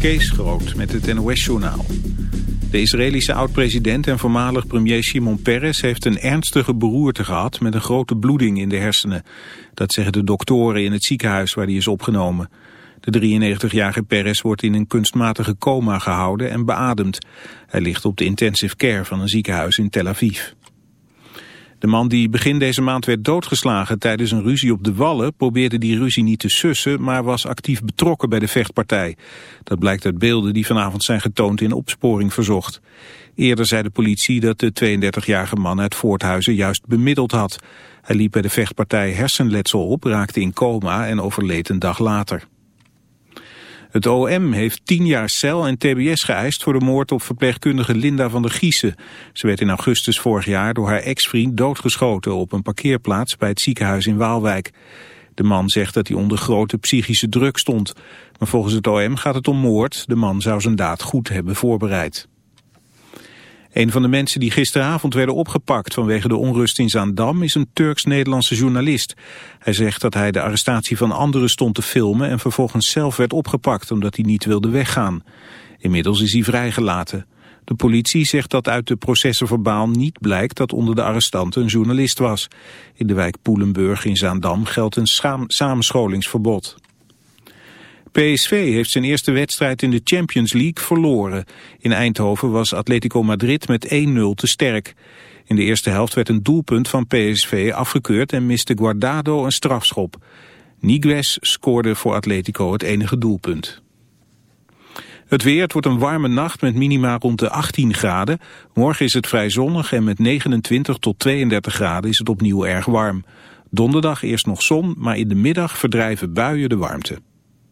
Kees Groot met het NOS-journaal. De Israëlische oud-president en voormalig premier Shimon Peres heeft een ernstige beroerte gehad met een grote bloeding in de hersenen. Dat zeggen de doktoren in het ziekenhuis waar hij is opgenomen. De 93-jarige Peres wordt in een kunstmatige coma gehouden en beademd. Hij ligt op de intensive care van een ziekenhuis in Tel Aviv. De man die begin deze maand werd doodgeslagen tijdens een ruzie op de Wallen... probeerde die ruzie niet te sussen, maar was actief betrokken bij de vechtpartij. Dat blijkt uit beelden die vanavond zijn getoond in opsporing verzocht. Eerder zei de politie dat de 32-jarige man uit Voorthuizen juist bemiddeld had. Hij liep bij de vechtpartij hersenletsel op, raakte in coma en overleed een dag later. Het OM heeft tien jaar cel en tbs geëist voor de moord op verpleegkundige Linda van der Giessen. Ze werd in augustus vorig jaar door haar ex-vriend doodgeschoten op een parkeerplaats bij het ziekenhuis in Waalwijk. De man zegt dat hij onder grote psychische druk stond. Maar volgens het OM gaat het om moord. De man zou zijn daad goed hebben voorbereid. Een van de mensen die gisteravond werden opgepakt vanwege de onrust in Zaandam is een Turks-Nederlandse journalist. Hij zegt dat hij de arrestatie van anderen stond te filmen en vervolgens zelf werd opgepakt omdat hij niet wilde weggaan. Inmiddels is hij vrijgelaten. De politie zegt dat uit de processenverbaal niet blijkt dat onder de arrestanten een journalist was. In de wijk Poelenburg in Zaandam geldt een samenscholingsverbod. PSV heeft zijn eerste wedstrijd in de Champions League verloren. In Eindhoven was Atletico Madrid met 1-0 te sterk. In de eerste helft werd een doelpunt van PSV afgekeurd en miste Guardado een strafschop. Niguez scoorde voor Atletico het enige doelpunt. Het weer, het wordt een warme nacht met minima rond de 18 graden. Morgen is het vrij zonnig en met 29 tot 32 graden is het opnieuw erg warm. Donderdag eerst nog zon, maar in de middag verdrijven buien de warmte.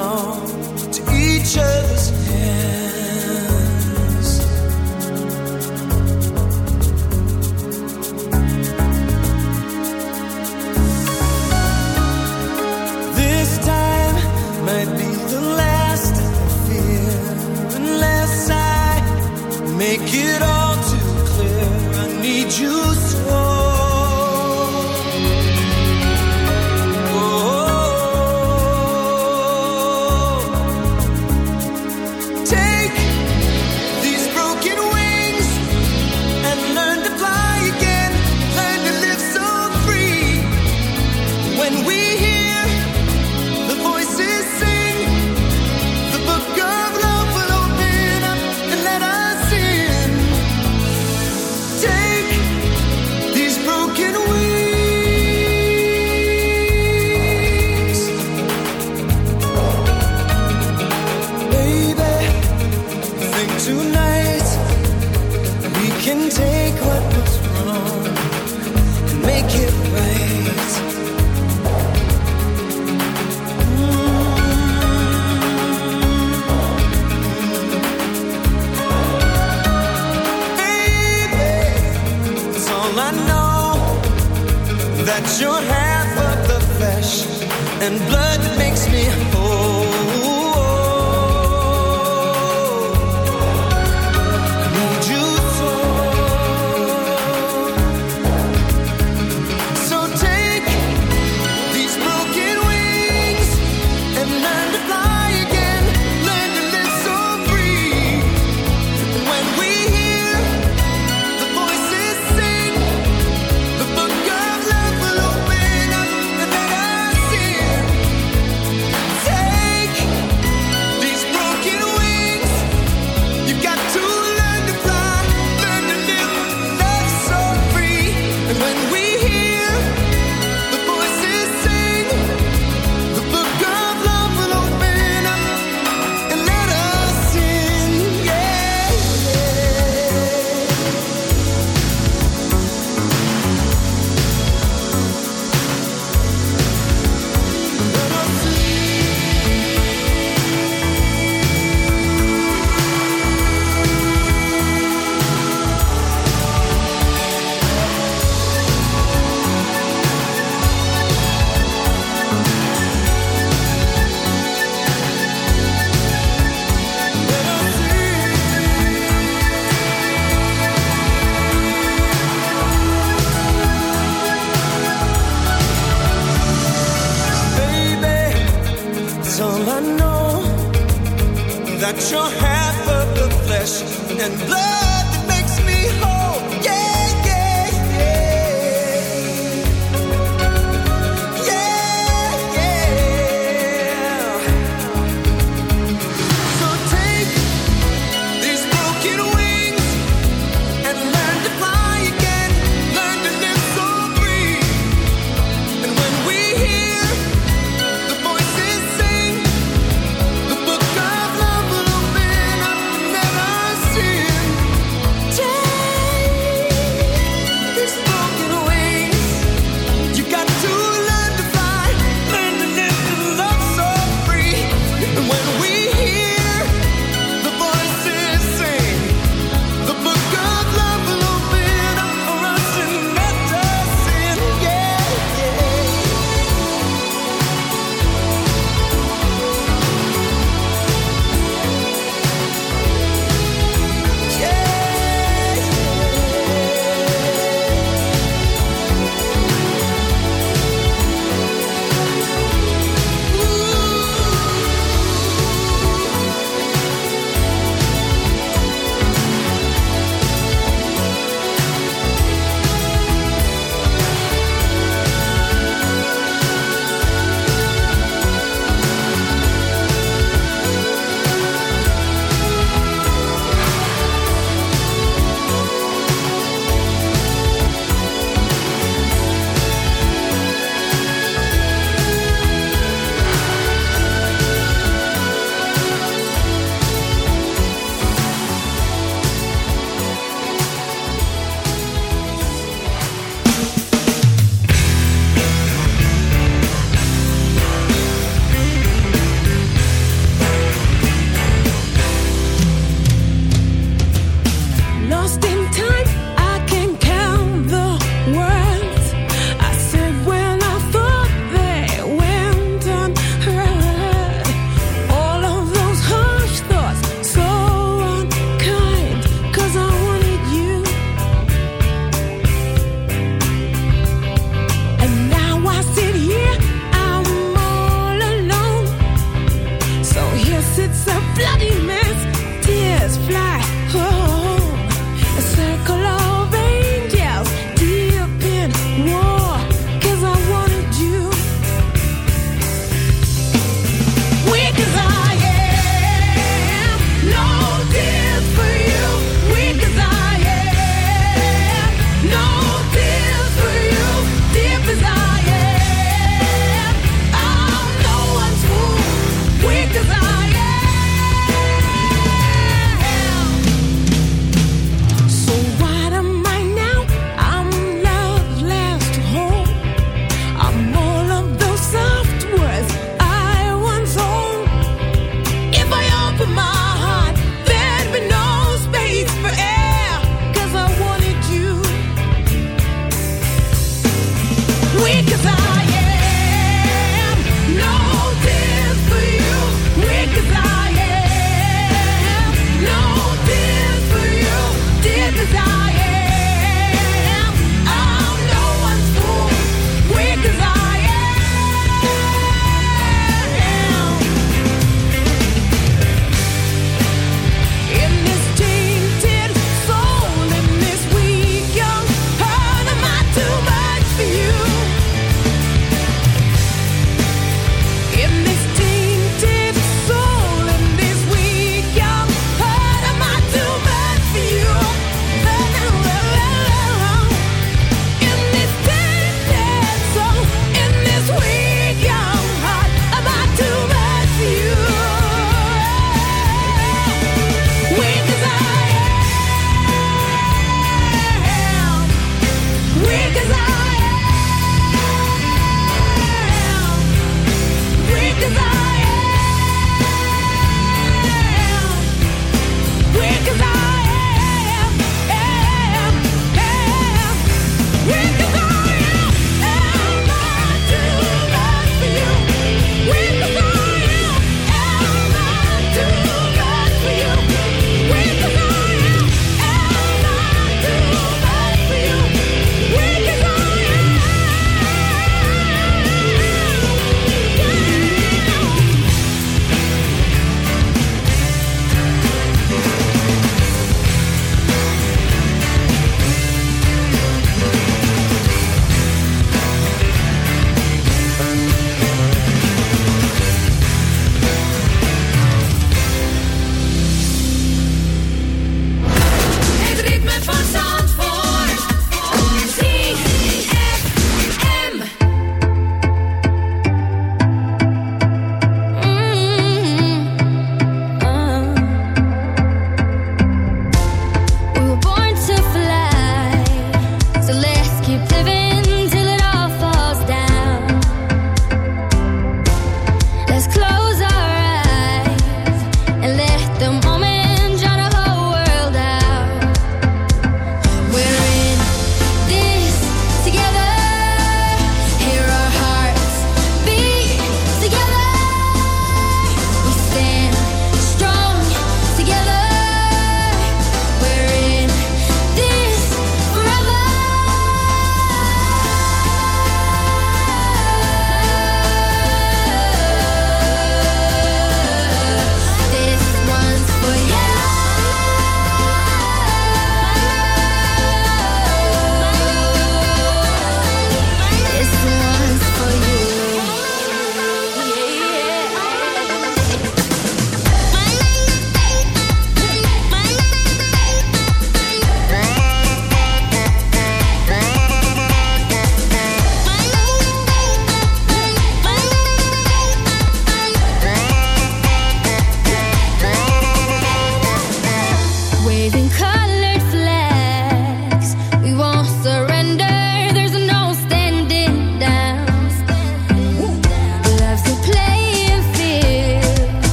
Oh. And blood flesh and blood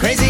Crazy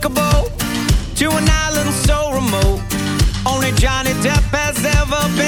to an island so remote. Only Johnny Depp has ever been.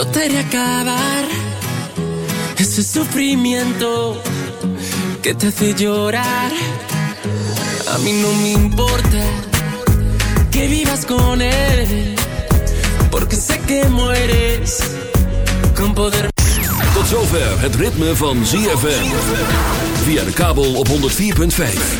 también te doy mi amor. Bailamos hasta la 10, hasta que duelan los pies. Con él te duele el corazón y conmigo te duelen los pies. Con él te duele el corazón y conmigo te duelen los pies. Solo con un beso yo te haré acabar ese sufrimiento que te hace llorar. A mí no me importa que vivas con él, porque sé que mueres con poder. Tot zover het ritme van ZFM. Via de kabel op 104.5.